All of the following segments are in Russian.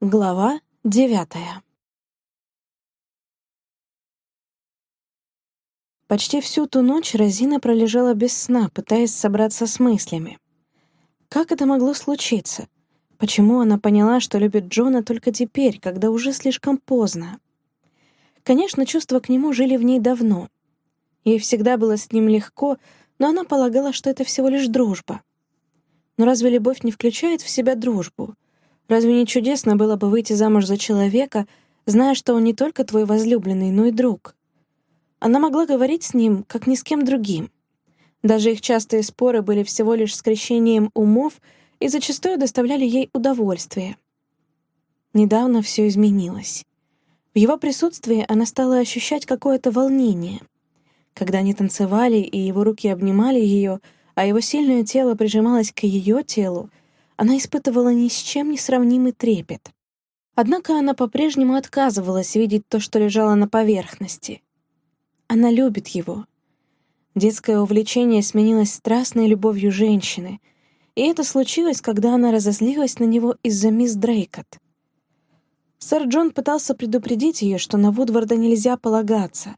Глава девятая Почти всю ту ночь Розина пролежала без сна, пытаясь собраться с мыслями. Как это могло случиться? Почему она поняла, что любит Джона только теперь, когда уже слишком поздно? Конечно, чувства к нему жили в ней давно. Ей всегда было с ним легко, но она полагала, что это всего лишь дружба. Но разве любовь не включает в себя дружбу — Разве не чудесно было бы выйти замуж за человека, зная, что он не только твой возлюбленный, но и друг? Она могла говорить с ним, как ни с кем другим. Даже их частые споры были всего лишь скрещением умов и зачастую доставляли ей удовольствие. Недавно все изменилось. В его присутствии она стала ощущать какое-то волнение. Когда они танцевали, и его руки обнимали ее, а его сильное тело прижималось к ее телу, она испытывала ни с чем не сравнимый трепет. Однако она по-прежнему отказывалась видеть то, что лежало на поверхности. Она любит его. Детское увлечение сменилось страстной любовью женщины, и это случилось, когда она разозлилась на него из-за мисс Дрейкот. Сэр Джон пытался предупредить ее, что на Вудварда нельзя полагаться,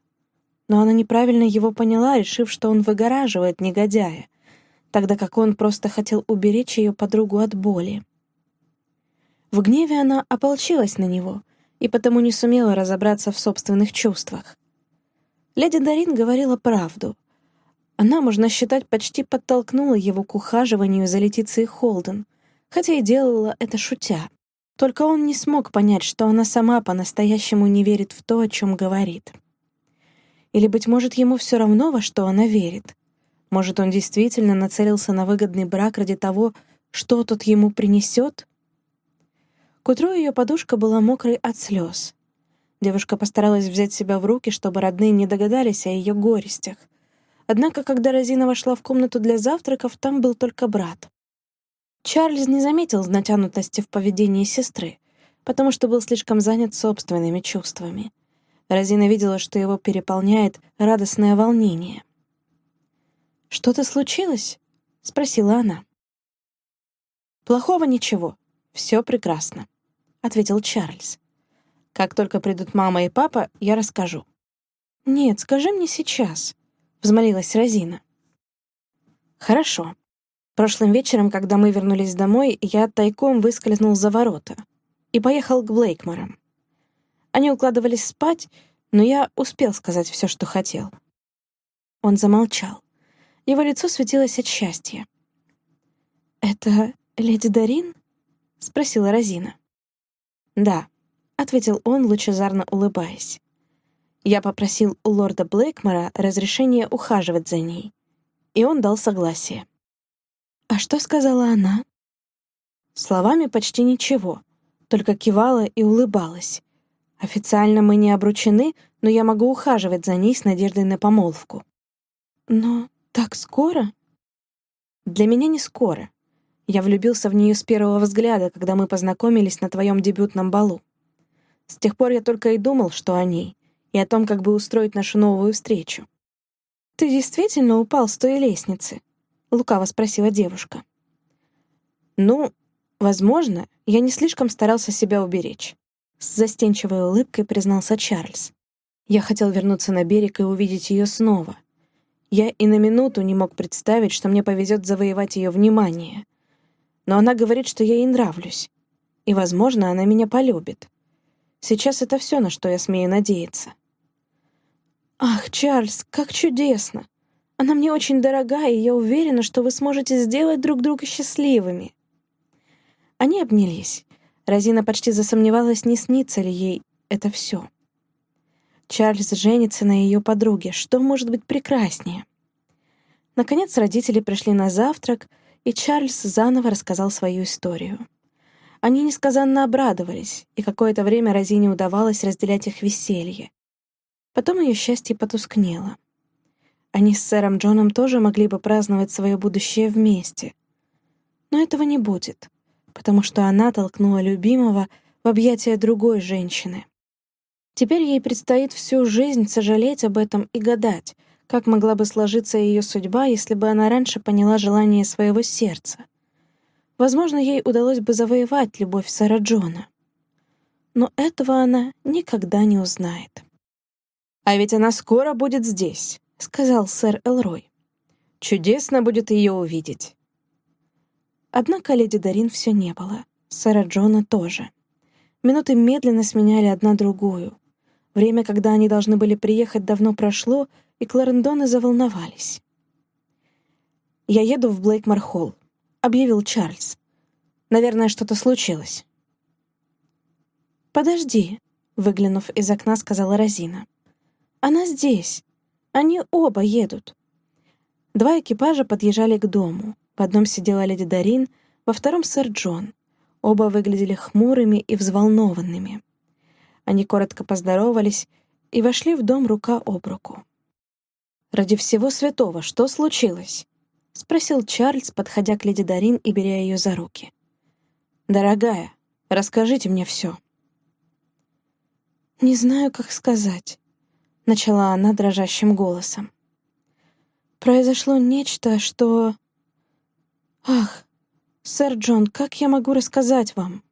но она неправильно его поняла, решив, что он выгораживает негодяя, тогда как он просто хотел уберечь ее подругу от боли. В гневе она ополчилась на него и потому не сумела разобраться в собственных чувствах. Леди Дарин говорила правду. Она, можно считать, почти подтолкнула его к ухаживанию за Летицией Холден, хотя и делала это шутя. Только он не смог понять, что она сама по-настоящему не верит в то, о чем говорит. Или, быть может, ему все равно, во что она верит — может, он действительно нацелился на выгодный брак ради того, что тот ему принесет? К утру ее подушка была мокрой от слез. Девушка постаралась взять себя в руки, чтобы родные не догадались о ее горестях. Однако, когда Розина вошла в комнату для завтраков, там был только брат. Чарльз не заметил натянутости в поведении сестры, потому что был слишком занят собственными чувствами. Розина видела, что его переполняет радостное волнение. «Что-то случилось?» — спросила она. «Плохого ничего. Все прекрасно», — ответил Чарльз. «Как только придут мама и папа, я расскажу». «Нет, скажи мне сейчас», — взмолилась Розина. «Хорошо. Прошлым вечером, когда мы вернулись домой, я тайком выскользнул за ворота и поехал к Блейкморам. Они укладывались спать, но я успел сказать все, что хотел». Он замолчал. Его лицо светилось от счастья. «Это леди Дарин?» — спросила Розина. «Да», — ответил он, лучезарно улыбаясь. Я попросил у лорда Блейкмора разрешения ухаживать за ней, и он дал согласие. «А что сказала она?» Словами почти ничего, только кивала и улыбалась. Официально мы не обручены, но я могу ухаживать за ней с надеждой на помолвку. Но «Так скоро?» «Для меня не скоро. Я влюбился в нее с первого взгляда, когда мы познакомились на твоем дебютном балу. С тех пор я только и думал, что о ней, и о том, как бы устроить нашу новую встречу». «Ты действительно упал с той лестницы?» — лукаво спросила девушка. «Ну, возможно, я не слишком старался себя уберечь», — с застенчивой улыбкой признался Чарльз. «Я хотел вернуться на берег и увидеть ее снова, я и на минуту не мог представить, что мне повезет завоевать ее внимание. Но она говорит, что я ей нравлюсь. И, возможно, она меня полюбит. Сейчас это все, на что я смею надеяться. «Ах, Чарльз, как чудесно! Она мне очень дорога, и я уверена, что вы сможете сделать друг друга счастливыми». Они обнялись. Розина почти засомневалась, не снится ли ей это все. Чарльз женится на ее подруге. Что может быть прекраснее? Наконец родители пришли на завтрак, и Чарльз заново рассказал свою историю. Они несказанно обрадовались, и какое-то время Розине удавалось разделять их веселье. Потом ее счастье потускнело. Они с сэром Джоном тоже могли бы праздновать свое будущее вместе. Но этого не будет, потому что она толкнула любимого в объятия другой женщины. Теперь ей предстоит всю жизнь сожалеть об этом и гадать, как могла бы сложиться ее судьба, если бы она раньше поняла желание своего сердца. Возможно, ей удалось бы завоевать любовь Сара Джона. но этого она никогда не узнает. «А ведь она скоро будет здесь», — сказал сэр Элрой. «Чудесно будет ее увидеть». Однако леди Дарин все не было, сэра Джона тоже. Минуты медленно сменяли одна другую. Время, когда они должны были приехать, давно прошло, и Кларендоны заволновались. «Я еду в Блейкмор-Холл», — объявил Чарльз. «Наверное, что-то случилось». «Подожди», — выглянув из окна, сказала Розина. «Она здесь. Они оба едут». Два экипажа подъезжали к дому. В одном сидела леди Дарин, во втором — сэр Джон. Оба выглядели хмурыми и взволнованными. Они коротко поздоровались и вошли в дом рука об руку. «Ради всего святого, что случилось?» — спросил Чарльз, подходя к леди Дарин и беря ее за руки. «Дорогая, расскажите мне все». «Не знаю, как сказать», — начала она дрожащим голосом. «Произошло нечто, что...» «Ах, «Сэр Джон, как я могу рассказать вам?»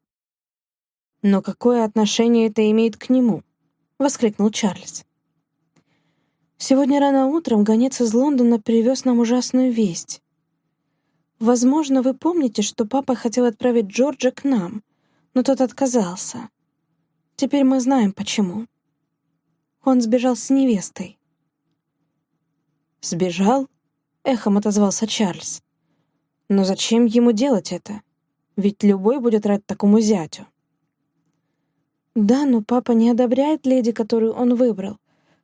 «Но какое отношение это имеет к нему?» — воскликнул Чарльз. «Сегодня рано утром гонец из Лондона привез нам ужасную весть. Возможно, вы помните, что папа хотел отправить Джорджа к нам, но тот отказался. Теперь мы знаем, почему. Он сбежал с невестой». «Сбежал?» — эхом отозвался Чарльз. Но зачем ему делать это? Ведь любой будет рад такому зятю. Да, но папа не одобряет леди, которую он выбрал,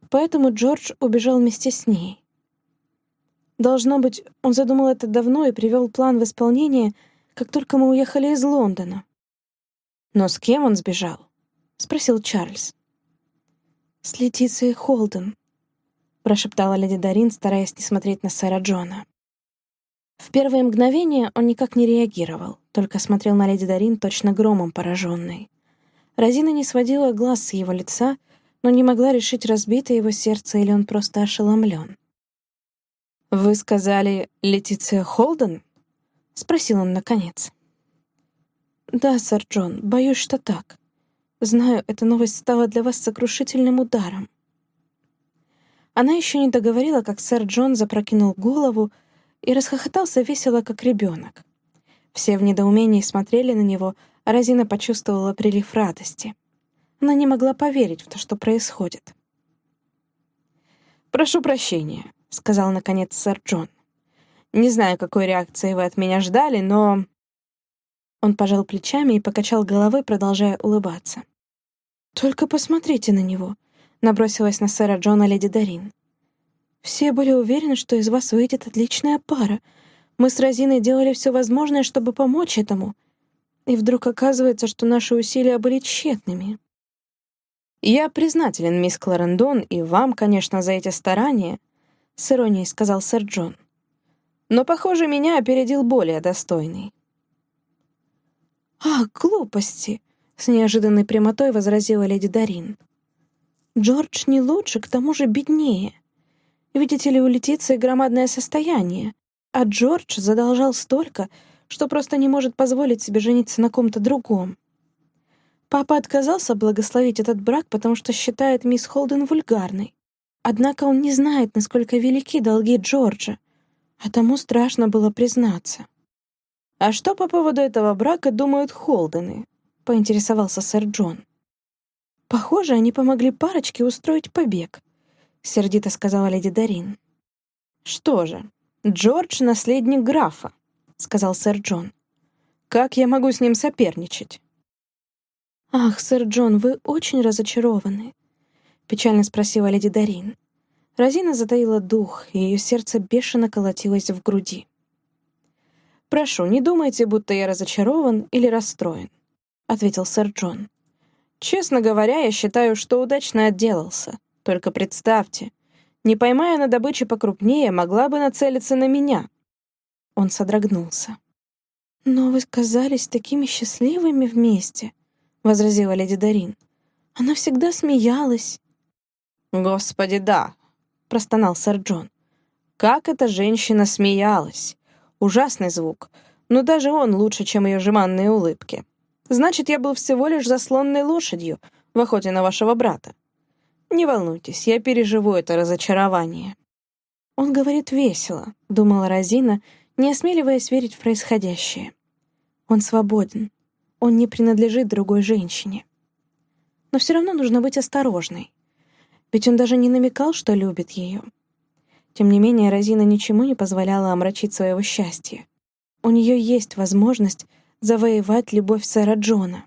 поэтому Джордж убежал вместе с ней. Должно быть, он задумал это давно и привел план в исполнение, как только мы уехали из Лондона. «Но с кем он сбежал?» — спросил Чарльз. «С Летицией Холден», — прошептала леди Дарин, стараясь не смотреть на сэра Джона. В первые мгновения он никак не реагировал, только смотрел на леди Дарин точно громом пораженный. Розина не сводила глаз с его лица, но не могла решить, разбито его сердце или он просто ошеломлен. «Вы сказали, Летиция Холден?» — спросил он наконец. «Да, сэр Джон, боюсь, что так. Знаю, эта новость стала для вас сокрушительным ударом». Она еще не договорила, как сэр Джон запрокинул голову, и расхохотался весело, как ребенок. Все в недоумении смотрели на него, Розина почувствовала прилив радости. Она не могла поверить в то, что происходит. «Прошу прощения», — сказал наконец сэр Джон. «Не знаю, какой реакции вы от меня ждали, но...» Он пожал плечами и покачал головой, продолжая улыбаться. «Только посмотрите на него», — набросилась на сэра Джона леди Дарин. Все были уверены, что из вас выйдет отличная пара. Мы с Розиной делали все возможное, чтобы помочь этому. И вдруг оказывается, что наши усилия были тщетными. «Я признателен, мисс Кларендон, и вам, конечно, за эти старания», — с иронией сказал сэр Джон. «Но, похоже, меня опередил более достойный». «Ах, глупости!» — с неожиданной прямотой возразила леди Дарин. «Джордж не лучше, к тому же беднее. Видите ли, у Летиции громадное состояние, а Джордж задолжал столько, что просто не может позволить себе жениться на ком-то другом. Папа отказался благословить этот брак, потому что считает мисс Холден вульгарной. Однако он не знает, насколько велики долги Джорджа, а тому страшно было признаться. «А что по поводу этого брака думают Холдены?» — поинтересовался сэр Джон. «Похоже, они помогли парочке устроить побег», — сердито сказала леди Дарин. «Что же, Джордж — наследник графа», — сказал сэр Джон. «Как я могу с ним соперничать?» «Ах, сэр Джон, вы очень разочарованы», — печально спросила леди Дарин. Розина затаила дух, и ее сердце бешено колотилось в груди. «Прошу, не думайте, будто я разочарован или расстроен», — ответил сэр Джон. «Честно говоря, я считаю, что удачно отделался. Только представьте, не поймая на добыче покрупнее, могла бы нацелиться на меня. Он содрогнулся. «Но вы казались такими счастливыми вместе», — возразила леди Дарин. «Она всегда смеялась». «Господи, да», — простонал сэр Джон. «Как эта женщина смеялась! Ужасный звук, но даже он лучше, чем ее жеманные улыбки. Значит, я был всего лишь заслонной лошадью в охоте на вашего брата. Не волнуйтесь, я переживу это разочарование». «Он говорит весело», — думала Розина, не осмеливаясь верить в происходящее. «Он свободен. Он не принадлежит другой женщине. Но все равно нужно быть осторожной. Ведь он даже не намекал, что любит ее. Тем не менее, Розина ничему не позволяла омрачить своего счастья. У нее есть возможность завоевать любовь сэра Джона.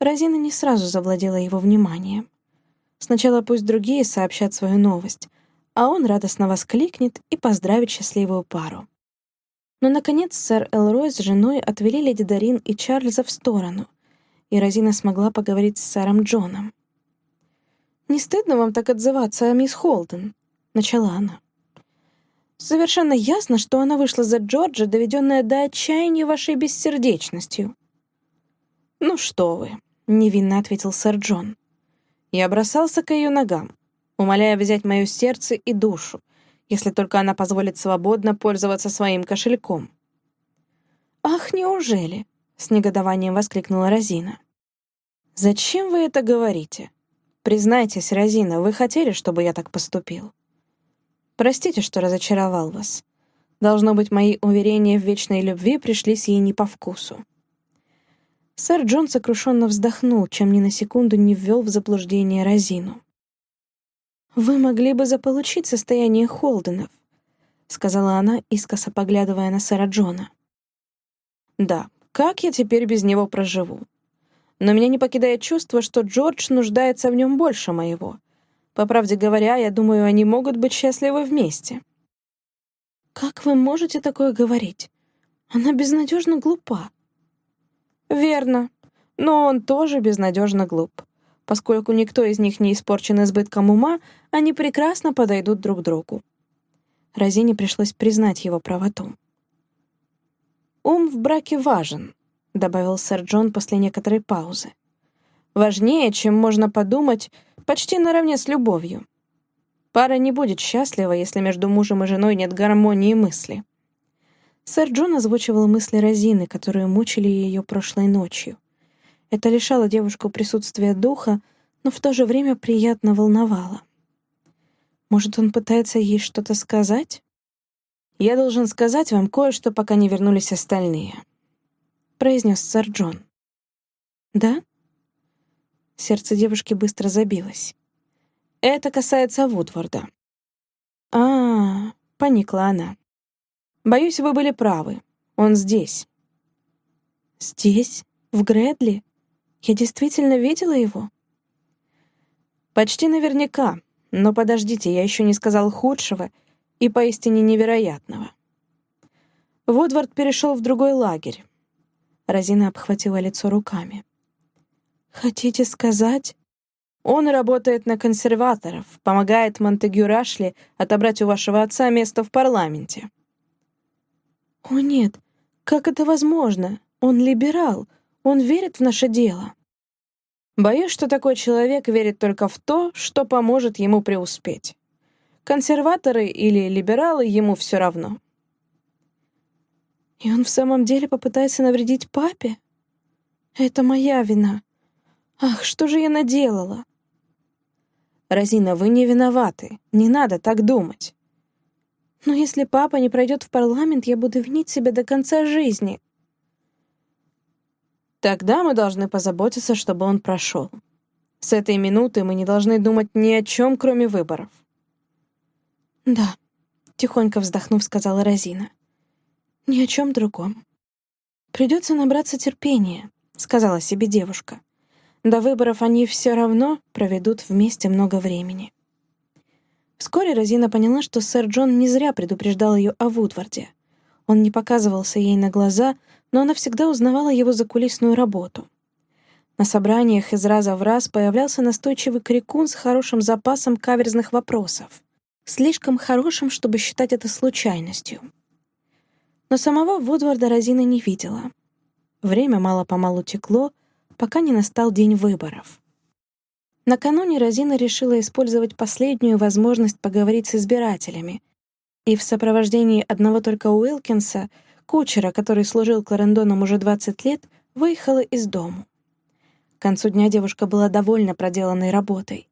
Розина не сразу завладела его вниманием. Сначала пусть другие сообщат свою новость, а он радостно воскликнет и поздравит счастливую пару. Но, наконец, сэр Элрой с женой отвели леди Дарин и Чарльза в сторону, и Розина смогла поговорить с сэром Джоном. «Не стыдно вам так отзываться о мисс Холден?» — начала она. «Совершенно ясно, что она вышла за Джорджа, доведенная до отчаяния вашей бессердечностью». «Ну что вы», — невинно ответил сэр Джон. Я бросался к ее ногам, умоляя взять мое сердце и душу, если только она позволит свободно пользоваться своим кошельком. «Ах, неужели?» — с негодованием воскликнула Розина. «Зачем вы это говорите?» Признайтесь, Розина, вы хотели, чтобы я так поступил? Простите, что разочаровал вас. Должно быть, мои уверения в вечной любви пришлись ей не по вкусу. Сэр Джон сокрушенно вздохнул, чем ни на секунду не ввел в заблуждение Розину. «Вы могли бы заполучить состояние Холденов», — сказала она, искоса поглядывая на сэра Джона. «Да, как я теперь без него проживу? но меня не покидает чувство, что Джордж нуждается в нем больше моего. По правде говоря, я думаю, они могут быть счастливы вместе. Как вы можете такое говорить? Она безнадежно глупа. Верно, но он тоже безнадежно глуп. Поскольку никто из них не испорчен избытком ума, они прекрасно подойдут друг другу. Розине пришлось признать его правоту. Ум в браке важен, — добавил сэр Джон после некоторой паузы. «Важнее, чем можно подумать, почти наравне с любовью. Пара не будет счастлива, если между мужем и женой нет гармонии мысли». Сэр Джон озвучивал мысли Розины, которые мучили ее прошлой ночью. Это лишало девушку присутствия духа, но в то же время приятно волновало. Может, он пытается ей что-то сказать? «Я должен сказать вам кое-что, пока не вернулись остальные», произнес сэр Джон. «Да?» Сердце девушки быстро забилось. «Это касается Вудварда». А, -а, а поникла она. «Боюсь, вы были правы. Он здесь». «Здесь? В Грэдли? Я действительно видела его?» «Почти наверняка. Но подождите, я еще не сказал худшего и поистине невероятного». Вудвард перешел в другой лагерь. Розина обхватила лицо руками. «Хотите сказать?» «Он работает на консерваторов, помогает Монтегю Рашли отобрать у вашего отца место в парламенте». «О нет, как это возможно? Он либерал, он верит в наше дело». Боюсь, что такой человек верит только в то, что поможет ему преуспеть. Консерваторы или либералы ему все равно. И он в самом деле попытается навредить папе? Это моя вина. Ах, что же я наделала? Розина, вы не виноваты. Не надо так думать. Но если папа не пройдет в парламент, я буду винить себя до конца жизни. Тогда мы должны позаботиться, чтобы он прошел. С этой минуты мы не должны думать ни о чем, кроме выборов. Да, тихонько вздохнув, сказала Розина. Ни о чем другом. Придется набраться терпения, сказала себе девушка. До выборов они все равно проведут вместе много времени. Вскоре Розина поняла, что сэр Джон не зря предупреждал ее о Вудварде. Он не показывался ей на глаза, но она всегда узнавала его закулисную работу. На собраниях из раза в раз появлялся настойчивый крикун с хорошим запасом каверзных вопросов. Слишком хорошим, чтобы считать это случайностью. Но самого Вудварда Розина не видела. Время мало-помалу текло, пока не настал день выборов. Накануне Розина решила использовать последнюю возможность поговорить с избирателями, и в сопровождении одного только Уилкинса, кучера, который служил Кларендоном уже 20 лет, выехала из дому. К концу дня девушка была довольна проделанной работой.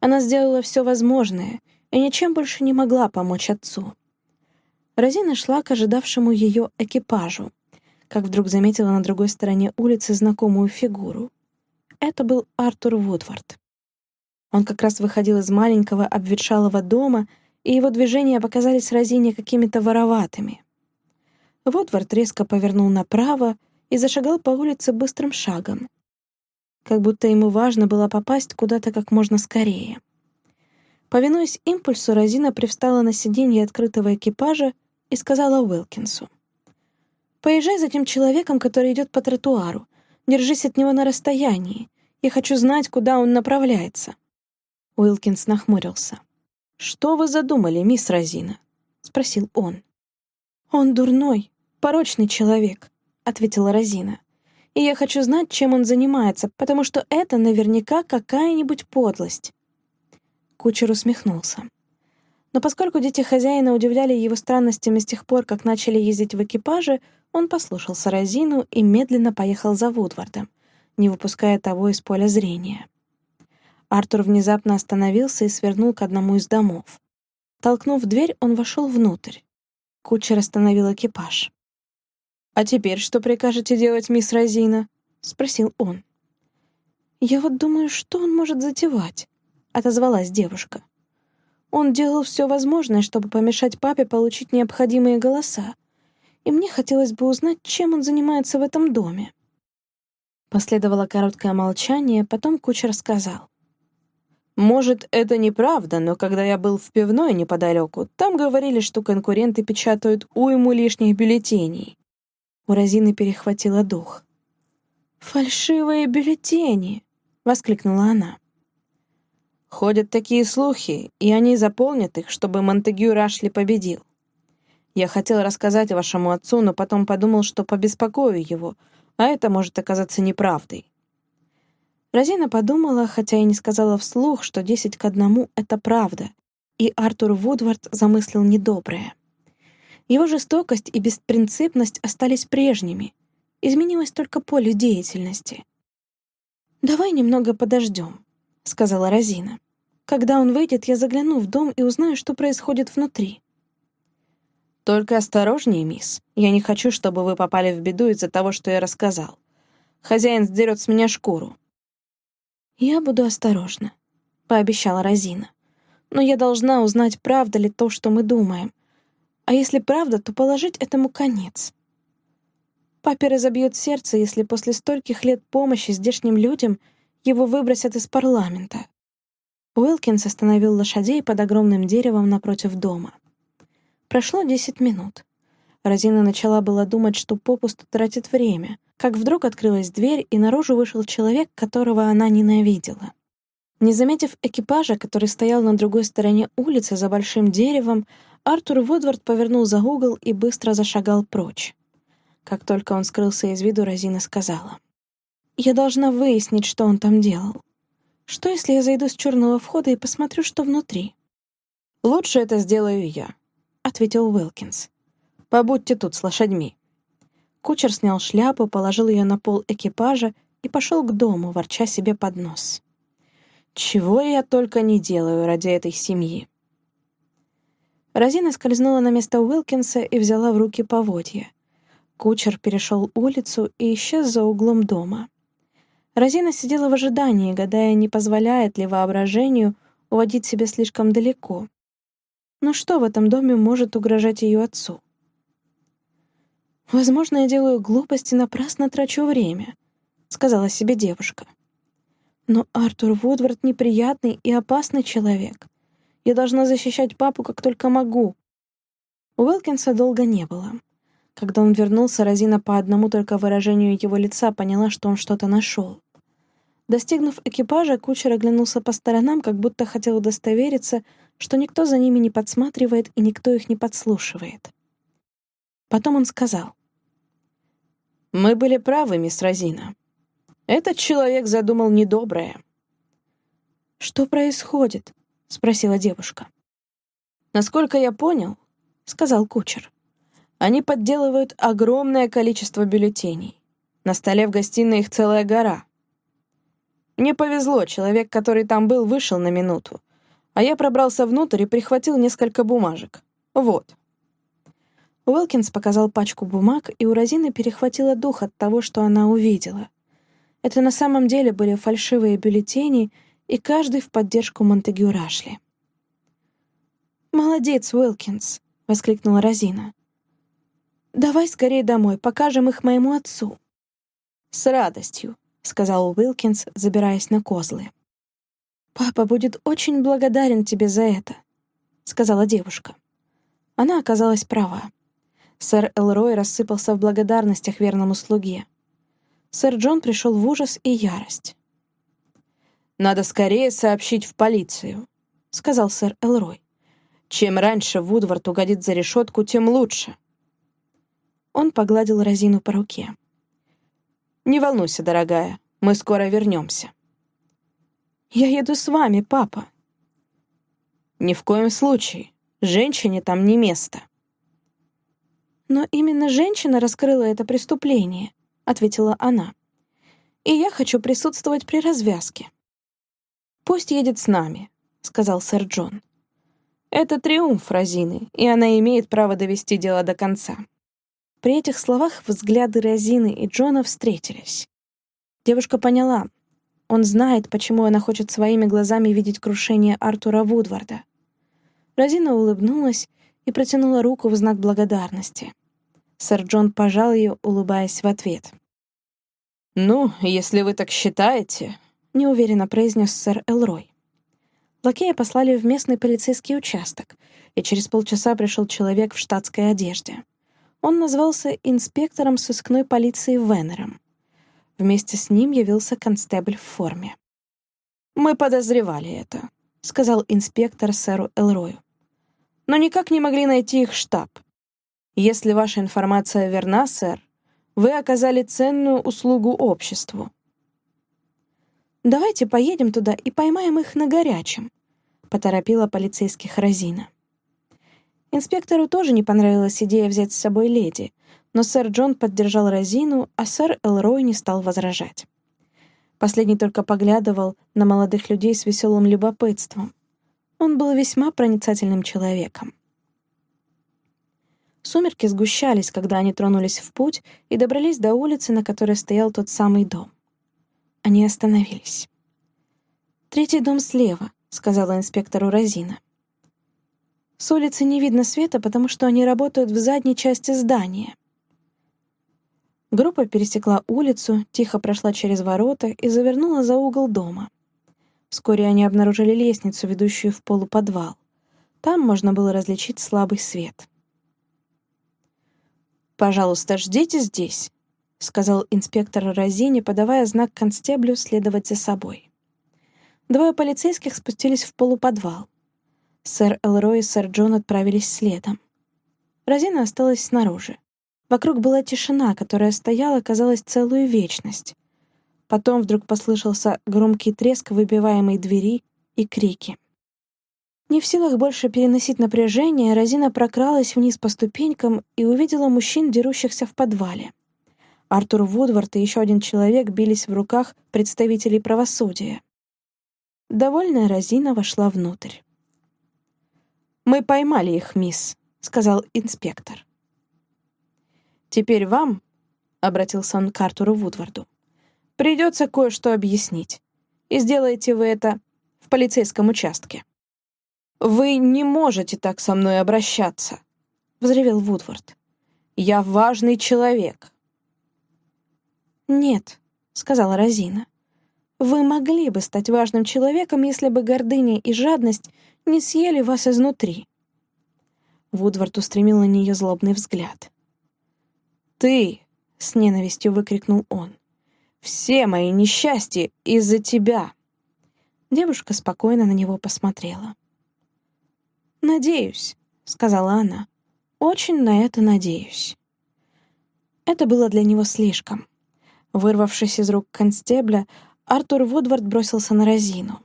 Она сделала все возможное и ничем больше не могла помочь отцу. Розина шла к ожидавшему ее экипажу, как вдруг заметила на другой стороне улицы знакомую фигуру. Это был Артур Вудвард. Он как раз выходил из маленького обветшалого дома, и его движения показались Розине какими-то вороватыми. Вудвард резко повернул направо и зашагал по улице быстрым шагом, как будто ему важно было попасть куда-то как можно скорее. Повинуясь импульсу, Розина привстала на сиденье открытого экипажа и сказала Уилкинсу. «Поезжай за тем человеком, который идет по тротуару. Держись от него на расстоянии. Я хочу знать, куда он направляется». Уилкинс нахмурился. «Что вы задумали, мисс Розина?» — спросил он. «Он дурной, порочный человек», — ответила Розина. «И я хочу знать, чем он занимается, потому что это наверняка какая-нибудь подлость». Кучер усмехнулся. Но поскольку дети хозяина удивляли его странностями с тех пор, как начали ездить в экипаже, он послушался Розину и медленно поехал за Вудвардом, не выпуская того из поля зрения. Артур внезапно остановился и свернул к одному из домов. Толкнув дверь, он вошел внутрь. Кучер остановил экипаж. «А теперь что прикажете делать, мисс Розина?» — спросил он. «Я вот думаю, что он может затевать», — отозвалась девушка. «Он делал все возможное, чтобы помешать папе получить необходимые голоса, и мне хотелось бы узнать, чем он занимается в этом доме». Последовало короткое молчание, потом кучер сказал. Может, это неправда, но когда я был в пивной неподалеку, там говорили, что конкуренты печатают уйму лишних бюллетеней. У Розины перехватила дух. «Фальшивые бюллетени!» — воскликнула она. Ходят такие слухи, и они заполнят их, чтобы Монтегю Рашли победил. Я хотел рассказать вашему отцу, но потом подумал, что побеспокою его, а это может оказаться неправдой. Розина подумала, хотя и не сказала вслух, что десять к одному — это правда, и Артур Вудвард замыслил недоброе. Его жестокость и беспринципность остались прежними, изменилось только поле деятельности. «Давай немного подождем», — сказала Розина. «Когда он выйдет, я загляну в дом и узнаю, что происходит внутри». «Только осторожнее, мисс. Я не хочу, чтобы вы попали в беду из-за того, что я рассказал. Хозяин сдерет с меня шкуру. «Я буду осторожна», — пообещала Розина. «Но я должна узнать, правда ли то, что мы думаем. А если правда, то положить этому конец». Папе разобьет сердце, если после стольких лет помощи здешним людям его выбросят из парламента. Уилкинс остановил лошадей под огромным деревом напротив дома. Прошло десять минут. Розина начала было думать, что попусту тратит время, как вдруг открылась дверь, и наружу вышел человек, которого она ненавидела. Не заметив экипажа, который стоял на другой стороне улицы за большим деревом, Артур Вудвард повернул за угол и быстро зашагал прочь. Как только он скрылся из виду, Розина сказала. «Я должна выяснить, что он там делал. Что, если я зайду с черного входа и посмотрю, что внутри?» «Лучше это сделаю я», — ответил Уилкинс. «Побудьте тут с лошадьми». Кучер снял шляпу, положил ее на пол экипажа и пошел к дому, ворча себе под нос. «Чего я только не делаю ради этой семьи!» Розина скользнула на место Уилкинса и взяла в руки поводья. Кучер перешел улицу и исчез за углом дома. Розина сидела в ожидании, гадая, не позволяет ли воображению уводить себя слишком далеко. Но что в этом доме может угрожать ее отцу? «Возможно, я делаю глупости, напрасно трачу время», — сказала себе девушка. «Но Артур Вудвард неприятный и опасный человек. Я должна защищать папу, как только могу». Уилкинса долго не было. Когда он вернулся, Розина по одному только выражению его лица поняла, что он что-то нашел. Достигнув экипажа, кучер оглянулся по сторонам, как будто хотел удостовериться, что никто за ними не подсматривает и никто их не подслушивает. Потом он сказал. Мы были правы, мисс Розина. Этот человек задумал недоброе. «Что происходит?» — спросила девушка. «Насколько я понял», — сказал кучер, — «они подделывают огромное количество бюллетеней. На столе в гостиной их целая гора. Мне повезло, человек, который там был, вышел на минуту. А я пробрался внутрь и прихватил несколько бумажек. Вот. Уилкинс показал пачку бумаг, и у Розины перехватило дух от того, что она увидела. Это на самом деле были фальшивые бюллетени, и каждый в поддержку Монтегю Рашли. «Молодец, Уилкинс!» — воскликнула Розина. «Давай скорее домой, покажем их моему отцу». «С радостью», — сказал Уилкинс, забираясь на козлы. «Папа будет очень благодарен тебе за это», — сказала девушка. Она оказалась права. Сэр Элрой рассыпался в благодарностях верному слуге. Сэр Джон пришел в ужас и ярость. «Надо скорее сообщить в полицию», — сказал сэр Элрой. «Чем раньше Вудвард угодит за решетку, тем лучше». Он погладил Розину по руке. «Не волнуйся, дорогая, мы скоро вернемся». «Я еду с вами, папа». «Ни в коем случае. Женщине там не место». «Но именно женщина раскрыла это преступление», — ответила она. «И я хочу присутствовать при развязке». «Пусть едет с нами», — сказал сэр Джон. «Это триумф Розины, и она имеет право довести дело до конца». При этих словах взгляды Розины и Джона встретились. Девушка поняла. Он знает, почему она хочет своими глазами видеть крушение Артура Вудварда. Розина улыбнулась и протянула руку в знак благодарности. Сэр Джон пожал ее, улыбаясь в ответ. «Ну, если вы так считаете», — неуверенно произнес сэр Элрой. Лакея послали в местный полицейский участок, и через полчаса пришел человек в штатской одежде. Он назвался инспектором сыскной полиции Венером. Вместе с ним явился констебль в форме. «Мы подозревали это», — сказал инспектор сэру Элрою. «Но никак не могли найти их штаб. Если ваша информация верна, сэр, вы оказали ценную услугу обществу. «Давайте поедем туда и поймаем их на горячем», — поторопила полицейских Розина. Инспектору тоже не понравилась идея взять с собой леди, но сэр Джон поддержал Розину, а сэр Элрой не стал возражать. Последний только поглядывал на молодых людей с веселым любопытством. Он был весьма проницательным человеком. Сумерки сгущались, когда они тронулись в путь и добрались до улицы, на которой стоял тот самый дом. Они остановились. «Третий дом слева», — сказала инспектору Розина. «С улицы не видно света, потому что они работают в задней части здания». Группа пересекла улицу, тихо прошла через ворота и завернула за угол дома. Вскоре они обнаружили лестницу, ведущую в полуподвал. Там можно было различить слабый свет. «Пожалуйста, ждите здесь», — сказал инспектор Розине, подавая знак констеблю следовать за собой. Двое полицейских спустились в полуподвал. Сэр Элрой и сэр Джон отправились следом. Розина осталась снаружи. Вокруг была тишина, которая стояла, казалось, целую вечность. Потом вдруг послышался громкий треск выбиваемой двери и крики. Не в силах больше переносить напряжение, Розина прокралась вниз по ступенькам и увидела мужчин, дерущихся в подвале. Артур Вудвард и еще один человек бились в руках представителей правосудия. Довольная Розина вошла внутрь. «Мы поймали их, мисс», — сказал инспектор. «Теперь вам», — обратился он к Артуру Вудварду, «придется кое-что объяснить, и сделаете вы это в полицейском участке». «Вы не можете так со мной обращаться», — взревел Вудвард. «Я важный человек». «Нет», — сказала Розина. «Вы могли бы стать важным человеком, если бы гордыня и жадность не съели вас изнутри». Вудвард устремил на нее злобный взгляд. «Ты!» — с ненавистью выкрикнул он. «Все мои несчастья из-за тебя!» Девушка спокойно на него посмотрела. «Надеюсь», — сказала она. «Очень на это надеюсь». Это было для него слишком. Вырвавшись из рук констебля, Артур Вудвард бросился на Розину.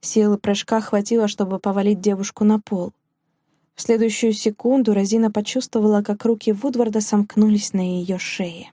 Силы прыжка хватило, чтобы повалить девушку на пол. В следующую секунду Розина почувствовала, как руки Вудварда сомкнулись на ее шее.